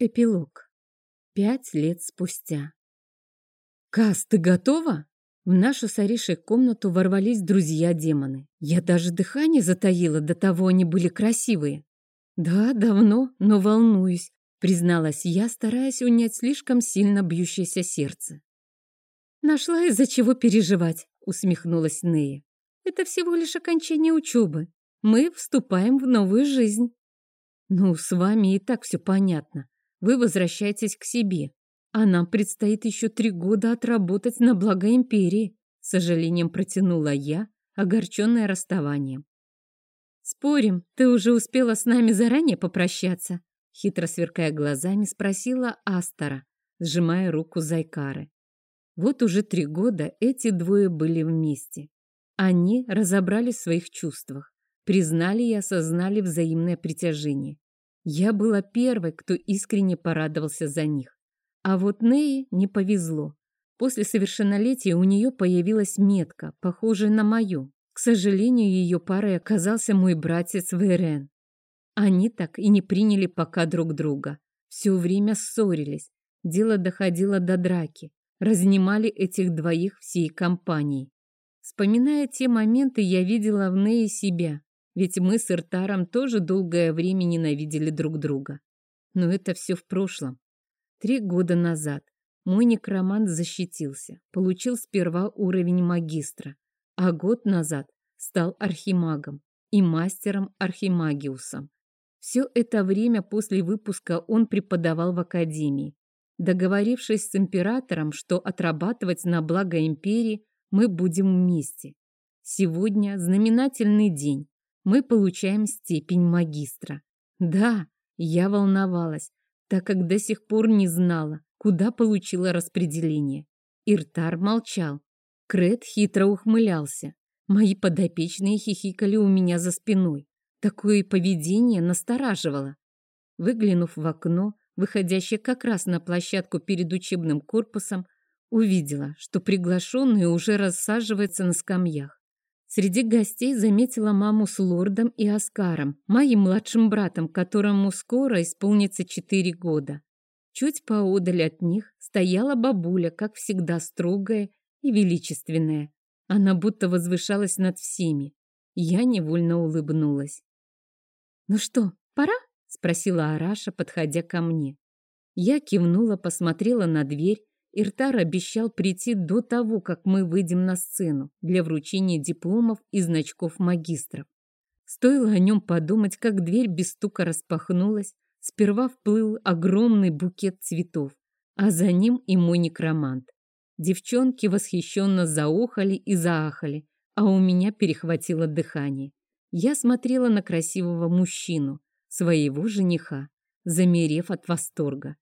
Эпилог. Пять лет спустя. «Кас, ты готова?» В нашу с Аришей комнату ворвались друзья-демоны. Я даже дыхание затаила, до того они были красивые. «Да, давно, но волнуюсь», — призналась я, стараясь унять слишком сильно бьющееся сердце. «Нашла из-за чего переживать», — усмехнулась Нея. «Это всего лишь окончание учебы. Мы вступаем в новую жизнь». «Ну, с вами и так все понятно вы возвращаетесь к себе, а нам предстоит еще три года отработать на благо империи, с сожалением протянула я, огорченная расставанием. «Спорим, ты уже успела с нами заранее попрощаться?» Хитро сверкая глазами, спросила Астора, сжимая руку Зайкары. Вот уже три года эти двое были вместе. Они разобрались в своих чувствах, признали и осознали взаимное притяжение. Я была первой, кто искренне порадовался за них. А вот Нее не повезло. После совершеннолетия у нее появилась метка, похожая на мою. К сожалению, ее парой оказался мой братец Верен. Они так и не приняли пока друг друга. Все время ссорились. Дело доходило до драки. Разнимали этих двоих всей компанией. Вспоминая те моменты, я видела в Нее себя. Ведь мы с Иртаром тоже долгое время ненавидели друг друга. Но это все в прошлом. Три года назад мой некромант защитился, получил сперва уровень магистра, а год назад стал архимагом и мастером архимагиусом. Все это время после выпуска он преподавал в академии. Договорившись с императором, что отрабатывать на благо империи мы будем вместе. Сегодня знаменательный день мы получаем степень магистра. Да, я волновалась, так как до сих пор не знала, куда получила распределение. Иртар молчал. Крет хитро ухмылялся. Мои подопечные хихикали у меня за спиной. Такое поведение настораживало. Выглянув в окно, выходящее как раз на площадку перед учебным корпусом, увидела, что приглашенные уже рассаживаются на скамьях. Среди гостей заметила маму с лордом и Оскаром, моим младшим братом, которому скоро исполнится четыре года. Чуть поодаль от них стояла бабуля, как всегда строгая и величественная. Она будто возвышалась над всеми. Я невольно улыбнулась. «Ну что, пора?» — спросила Араша, подходя ко мне. Я кивнула, посмотрела на дверь Иртар обещал прийти до того, как мы выйдем на сцену для вручения дипломов и значков магистров. Стоило о нем подумать, как дверь без стука распахнулась, сперва вплыл огромный букет цветов, а за ним и мой некромант. Девчонки восхищенно заохали и заахали, а у меня перехватило дыхание. Я смотрела на красивого мужчину, своего жениха, замерев от восторга.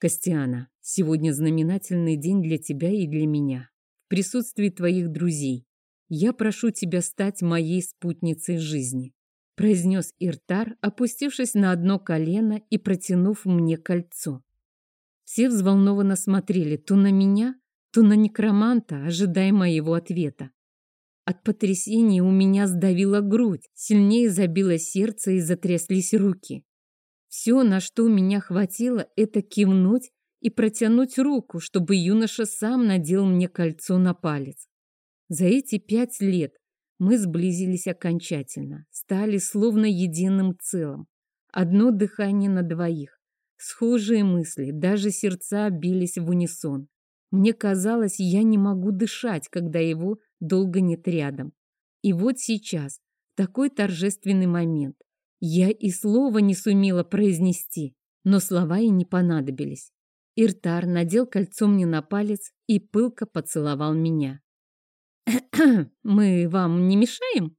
Костяна, сегодня знаменательный день для тебя и для меня. В присутствии твоих друзей. Я прошу тебя стать моей спутницей жизни, произнес Иртар, опустившись на одно колено и протянув мне кольцо. Все взволнованно смотрели то на меня, то на некроманта, ожидая моего ответа. От потрясения у меня сдавила грудь, сильнее забило сердце и затряслись руки. Все, на что меня хватило, это кивнуть и протянуть руку, чтобы юноша сам надел мне кольцо на палец. За эти пять лет мы сблизились окончательно, стали словно единым целым. Одно дыхание на двоих, схожие мысли, даже сердца бились в унисон. Мне казалось, я не могу дышать, когда его долго нет рядом. И вот сейчас, такой торжественный момент, я и слова не сумела произнести, но слова и не понадобились. Иртар надел кольцо мне на палец и пылко поцеловал меня. «Мы вам не мешаем?»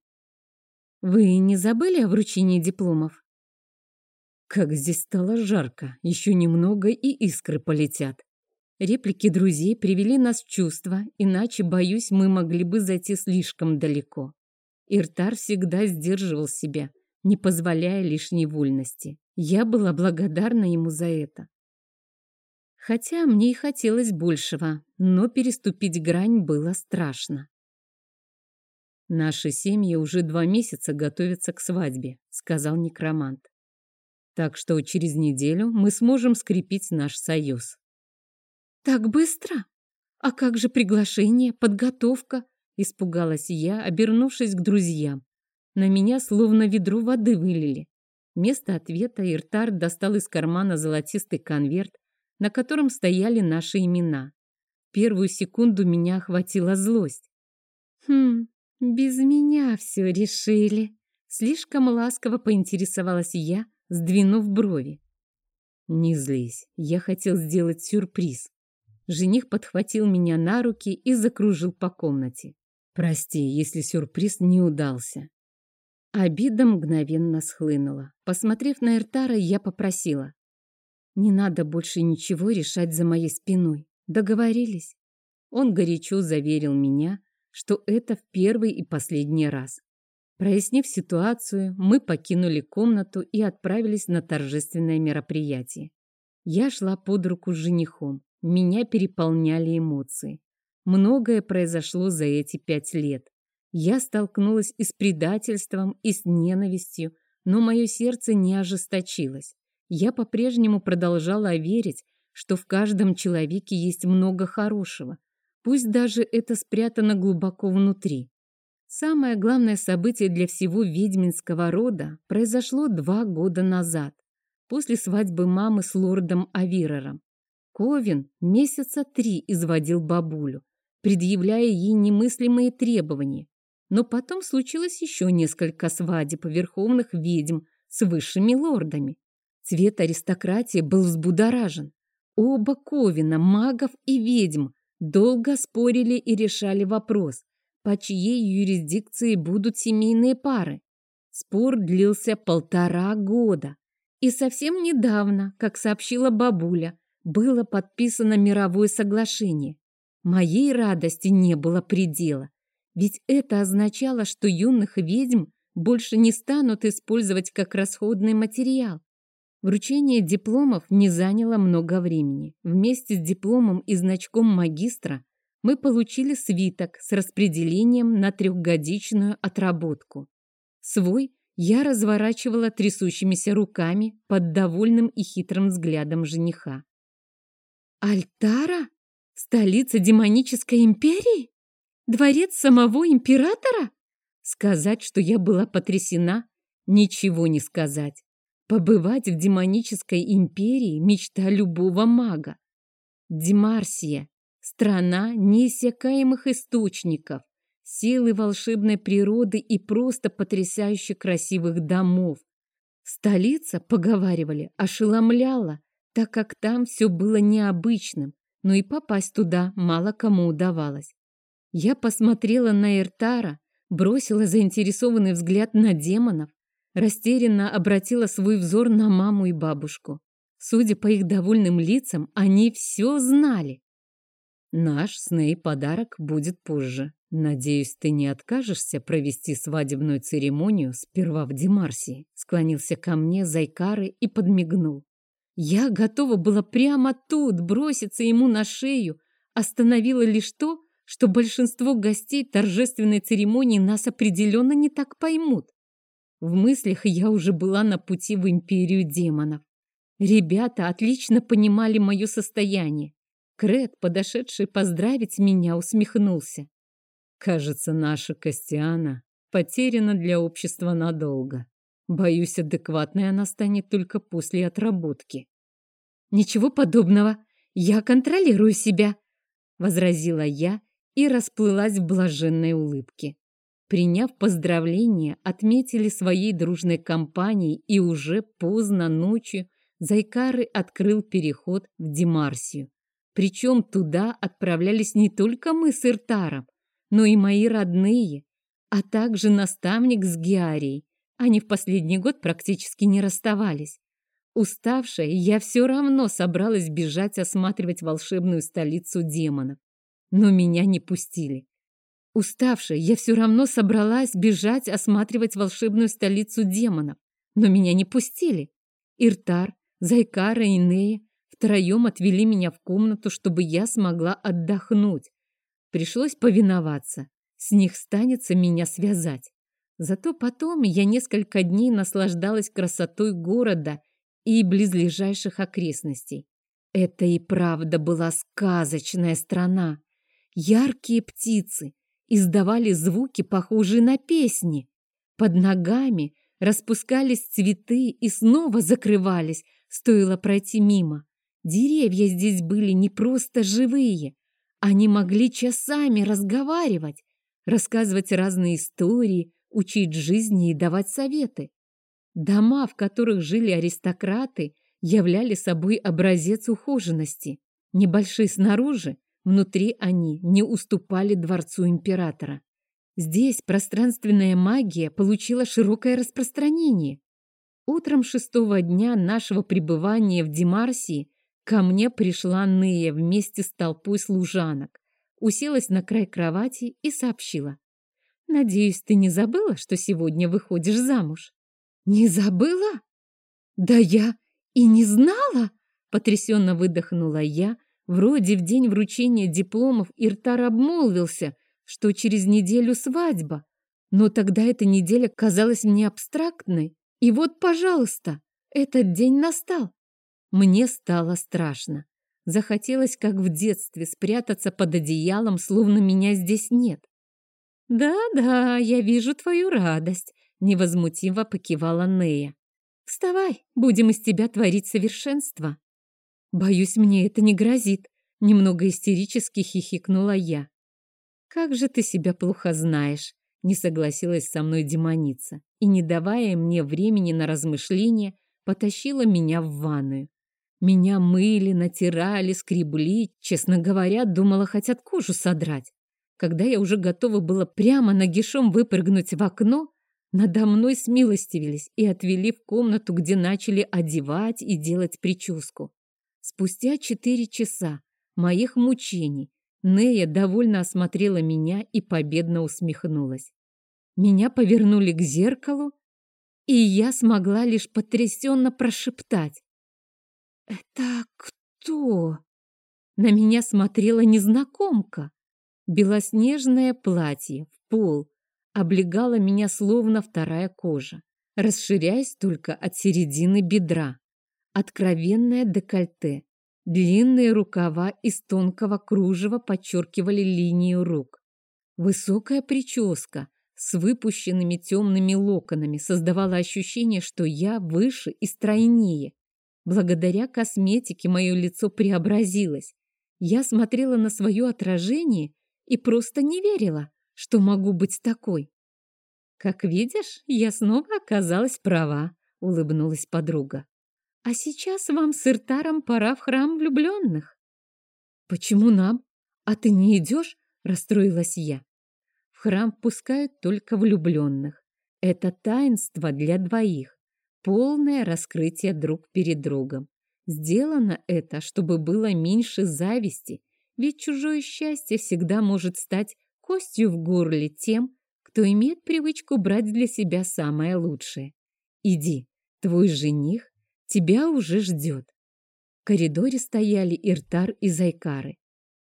«Вы не забыли о вручении дипломов?» Как здесь стало жарко, еще немного и искры полетят. Реплики друзей привели нас в чувство, иначе, боюсь, мы могли бы зайти слишком далеко. Иртар всегда сдерживал себя, не позволяя лишней вольности. Я была благодарна ему за это. Хотя мне и хотелось большего, но переступить грань было страшно. «Наши семьи уже два месяца готовятся к свадьбе», — сказал некромант. Так что через неделю мы сможем скрепить наш союз. Так быстро? А как же приглашение, подготовка? Испугалась я, обернувшись к друзьям. На меня словно ведро воды вылили. Вместо ответа Иртар достал из кармана золотистый конверт, на котором стояли наши имена. Первую секунду меня охватила злость. «Хм, без меня все решили», — слишком ласково поинтересовалась я, сдвинув брови. «Не злись, я хотел сделать сюрприз». Жених подхватил меня на руки и закружил по комнате. «Прости, если сюрприз не удался». Обида мгновенно схлынула. Посмотрев на Эртара, я попросила. «Не надо больше ничего решать за моей спиной. Договорились?» Он горячо заверил меня, что это в первый и последний раз. Прояснив ситуацию, мы покинули комнату и отправились на торжественное мероприятие. Я шла под руку с женихом. Меня переполняли эмоции. Многое произошло за эти пять лет. Я столкнулась и с предательством, и с ненавистью, но мое сердце не ожесточилось. Я по-прежнему продолжала верить, что в каждом человеке есть много хорошего, пусть даже это спрятано глубоко внутри. Самое главное событие для всего ведьминского рода произошло два года назад, после свадьбы мамы с лордом Авирером. Ковин месяца три изводил бабулю, предъявляя ей немыслимые требования. Но потом случилось еще несколько свадеб верховных ведьм с высшими лордами. Цвет аристократии был взбудоражен. Оба Ковина, магов и ведьм, долго спорили и решали вопрос, по чьей юрисдикции будут семейные пары. Спор длился полтора года. И совсем недавно, как сообщила бабуля, было подписано мировое соглашение. Моей радости не было предела, ведь это означало, что юных ведьм больше не станут использовать как расходный материал. Вручение дипломов не заняло много времени. Вместе с дипломом и значком магистра мы получили свиток с распределением на трехгодичную отработку. Свой я разворачивала трясущимися руками под довольным и хитрым взглядом жениха. «Альтара? Столица демонической империи? Дворец самого императора?» Сказать, что я была потрясена, ничего не сказать. Побывать в демонической империи – мечта любого мага. Демарсия – страна неиссякаемых источников, силы волшебной природы и просто потрясающе красивых домов. Столица, поговаривали, ошеломляла, так как там все было необычным, но и попасть туда мало кому удавалось. Я посмотрела на Эртара, бросила заинтересованный взгляд на демонов, Растерянно обратила свой взор на маму и бабушку. Судя по их довольным лицам, они все знали. Наш с Ней подарок будет позже. Надеюсь, ты не откажешься провести свадебную церемонию сперва в Демарсии. Склонился ко мне Зайкары и подмигнул. Я готова была прямо тут броситься ему на шею. Остановила лишь то, что большинство гостей торжественной церемонии нас определенно не так поймут. В мыслях я уже была на пути в империю демонов. Ребята отлично понимали мое состояние. Крет, подошедший поздравить меня, усмехнулся. Кажется, наша Костяна потеряна для общества надолго. Боюсь, адекватной она станет только после отработки. Ничего подобного. Я контролирую себя, возразила я и расплылась в блаженной улыбке. Приняв поздравления, отметили своей дружной компанией, и уже поздно ночью Зайкары открыл переход в Демарсию. Причем туда отправлялись не только мы с Иртаром, но и мои родные, а также наставник с Геарией. Они в последний год практически не расставались. Уставшая, я все равно собралась бежать осматривать волшебную столицу демонов. Но меня не пустили. Уставшая, я все равно собралась бежать осматривать волшебную столицу демонов, но меня не пустили. Иртар, Зайкара и Нея втроем отвели меня в комнату, чтобы я смогла отдохнуть. Пришлось повиноваться. С них станется меня связать. Зато потом я несколько дней наслаждалась красотой города и близлежащих окрестностей. Это и правда была сказочная страна. Яркие птицы издавали звуки, похожие на песни. Под ногами распускались цветы и снова закрывались, стоило пройти мимо. Деревья здесь были не просто живые. Они могли часами разговаривать, рассказывать разные истории, учить жизни и давать советы. Дома, в которых жили аристократы, являли собой образец ухоженности. Небольшие снаружи, внутри они не уступали дворцу императора. Здесь пространственная магия получила широкое распространение. Утром шестого дня нашего пребывания в Демарсии ко мне пришла Нея вместе с толпой служанок, уселась на край кровати и сообщила. «Надеюсь, ты не забыла, что сегодня выходишь замуж?» «Не забыла? Да я и не знала!» Потрясенно выдохнула я. Вроде в день вручения дипломов Иртар обмолвился, что через неделю свадьба. Но тогда эта неделя казалась мне абстрактной. И вот, пожалуйста, этот день настал. Мне стало страшно. Захотелось, как в детстве, спрятаться под одеялом, словно меня здесь нет. «Да-да, я вижу твою радость», — невозмутимо покивала Нея. «Вставай, будем из тебя творить совершенство». «Боюсь, мне это не грозит», — немного истерически хихикнула я. «Как же ты себя плохо знаешь», — не согласилась со мной демоница и, не давая мне времени на размышления, потащила меня в ванную. Меня мыли, натирали, скребли, честно говоря, думала, хотят кожу содрать. Когда я уже готова была прямо нагишом выпрыгнуть в окно, надо мной смилостивились и отвели в комнату, где начали одевать и делать прическу. Спустя четыре часа моих мучений Нея довольно осмотрела меня и победно усмехнулась. Меня повернули к зеркалу, и я смогла лишь потрясенно прошептать. «Это кто?» На меня смотрела незнакомка. Белоснежное платье в пол облегало меня словно вторая кожа, расширяясь только от середины бедра. Откровенное декольте, длинные рукава из тонкого кружева подчеркивали линию рук. Высокая прическа с выпущенными темными локонами создавала ощущение, что я выше и стройнее. Благодаря косметике мое лицо преобразилось. Я смотрела на свое отражение и просто не верила, что могу быть такой. «Как видишь, я снова оказалась права», — улыбнулась подруга. «А сейчас вам с Иртаром пора в храм влюбленных». «Почему нам? А ты не идешь?» — расстроилась я. «В храм пускают только влюбленных. Это таинство для двоих полное раскрытие друг перед другом. Сделано это, чтобы было меньше зависти, ведь чужое счастье всегда может стать костью в горле тем, кто имеет привычку брать для себя самое лучшее. Иди, твой жених тебя уже ждет. В коридоре стояли Иртар и Зайкары.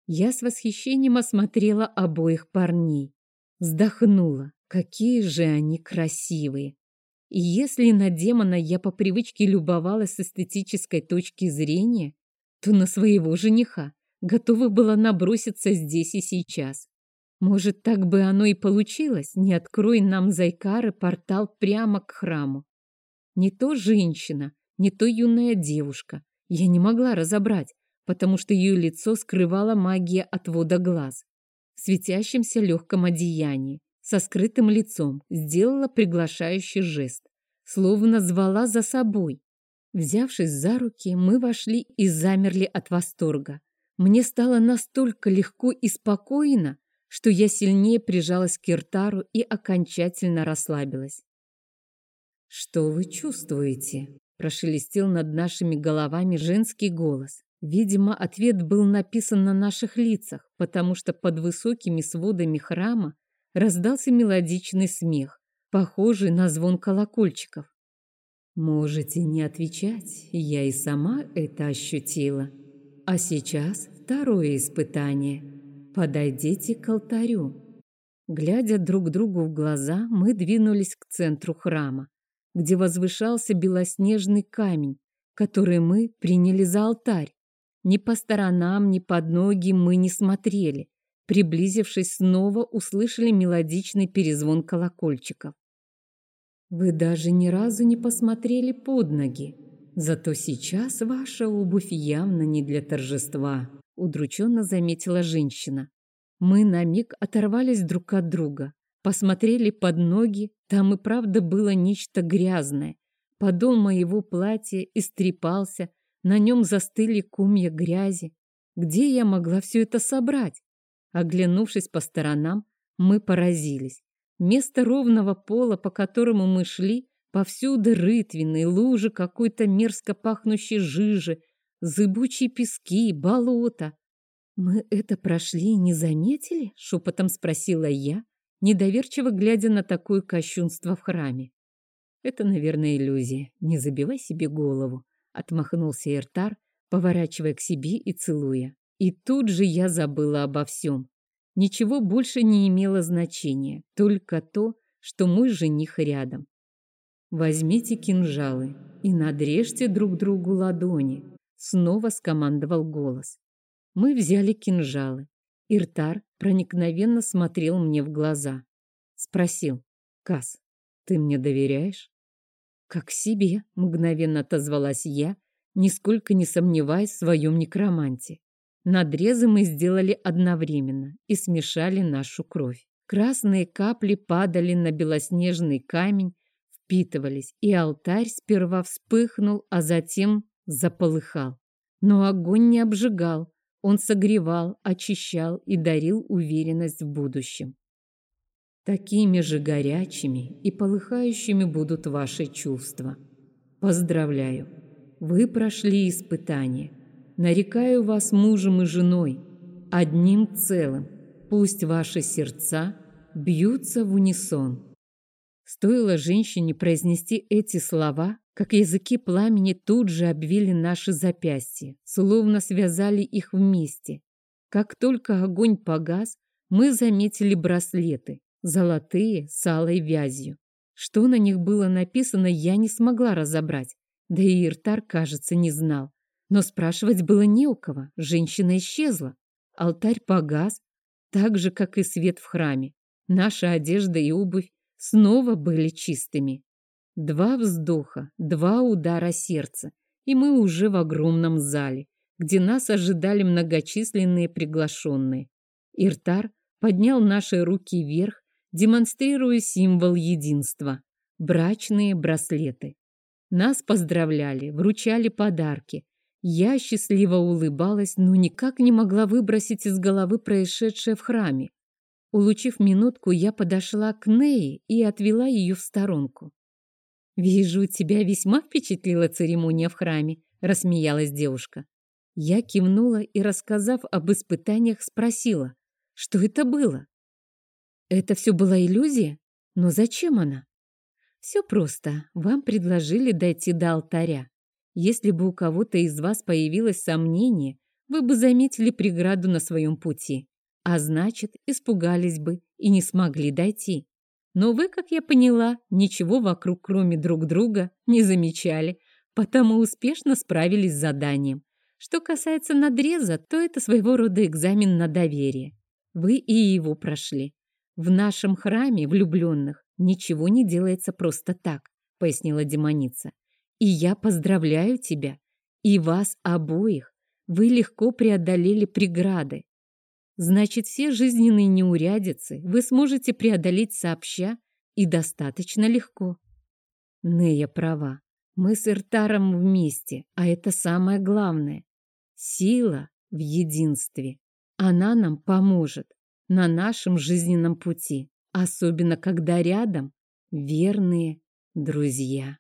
Я с восхищением осмотрела обоих парней. Вздохнула. Какие же они красивые! И если на демона я по привычке любовалась с эстетической точки зрения, то на своего жениха готова была наброситься здесь и сейчас. Может, так бы оно и получилось, не открой нам Зайкары портал прямо к храму. Не то женщина, не то юная девушка. Я не могла разобрать, потому что ее лицо скрывала магия отвода глаз. В светящемся легком одеянии, со скрытым лицом, сделала приглашающий жест, словно звала за собой. Взявшись за руки, мы вошли и замерли от восторга. Мне стало настолько легко и спокойно, что я сильнее прижалась к Киртару и окончательно расслабилась. «Что вы чувствуете?» – прошелестел над нашими головами женский голос. Видимо, ответ был написан на наших лицах, потому что под высокими сводами храма раздался мелодичный смех, похожий на звон колокольчиков. Можете не отвечать, я и сама это ощутила. А сейчас второе испытание. Подойдите к алтарю. Глядя друг другу в глаза, мы двинулись к центру храма, где возвышался белоснежный камень, который мы приняли за алтарь. Ни по сторонам, ни под ноги мы не смотрели. Приблизившись снова, услышали мелодичный перезвон колокольчиков. Вы даже ни разу не посмотрели под ноги. Зато сейчас ваша обувь явно не для торжества, удрученно заметила женщина. Мы на миг оторвались друг от друга, посмотрели под ноги, там и правда было нечто грязное. Подол моего платья истрепался, на нем застыли комья грязи. Где я могла все это собрать? Оглянувшись по сторонам, мы поразились. Место ровного пола, по которому мы шли, повсюду рытвины, лужи какой-то мерзко пахнущей жижи, зыбучие пески, болота. «Мы это прошли и не заметили?» — шепотом спросила я, недоверчиво глядя на такое кощунство в храме. «Это, наверное, иллюзия. Не забивай себе голову», — отмахнулся Иртар, поворачивая к себе и целуя. И тут же я забыла обо всем. Ничего больше не имело значения, только то, что мой жених рядом. «Возьмите кинжалы и надрежьте друг другу ладони», — снова скомандовал голос. Мы взяли кинжалы. Иртар проникновенно смотрел мне в глаза. Спросил, «Кас, ты мне доверяешь?» «Как себе», — мгновенно отозвалась я, нисколько не сомневаясь в своем некроманте. Надрезы мы сделали одновременно и смешали нашу кровь. Красные капли падали на белоснежный камень, впитывались, и алтарь сперва вспыхнул, а затем заполыхал. Но огонь не обжигал, он согревал, очищал и дарил уверенность в будущем. Такими же горячими и полыхающими будут ваши чувства. Поздравляю, вы прошли испытание нарекаю вас мужем и женой, одним целым. Пусть ваши сердца бьются в унисон. Стоило женщине произнести эти слова, как языки пламени тут же обвили наши запястья, словно связали их вместе. Как только огонь погас, мы заметили браслеты, золотые с алой вязью. Что на них было написано, я не смогла разобрать, да и Иртар, кажется, не знал. Но спрашивать было не у кого. Женщина исчезла. Алтарь погас, так же, как и свет в храме. Наша одежда и обувь снова были чистыми. Два вздоха, два удара сердца, и мы уже в огромном зале, где нас ожидали многочисленные приглашенные. Иртар поднял наши руки вверх, демонстрируя символ единства – брачные браслеты. Нас поздравляли, вручали подарки, я счастливо улыбалась, но никак не могла выбросить из головы происшедшее в храме. Улучив минутку, я подошла к Нее и отвела ее в сторонку. «Вижу, тебя весьма впечатлила церемония в храме», — рассмеялась девушка. Я кивнула и, рассказав об испытаниях, спросила, что это было. Это все была иллюзия? Но зачем она? Все просто. Вам предложили дойти до алтаря. Если бы у кого-то из вас появилось сомнение, вы бы заметили преграду на своем пути, а значит, испугались бы и не смогли дойти. Но вы, как я поняла, ничего вокруг, кроме друг друга, не замечали, потому успешно справились с заданием. Что касается надреза, то это своего рода экзамен на доверие. Вы и его прошли. В нашем храме влюбленных ничего не делается просто так, пояснила демоница. И я поздравляю тебя и вас обоих. Вы легко преодолели преграды. Значит, все жизненные неурядицы вы сможете преодолеть сообща и достаточно легко. Нея права. Мы с Иртаром вместе, а это самое главное. Сила в единстве. Она нам поможет на нашем жизненном пути, особенно когда рядом верные друзья.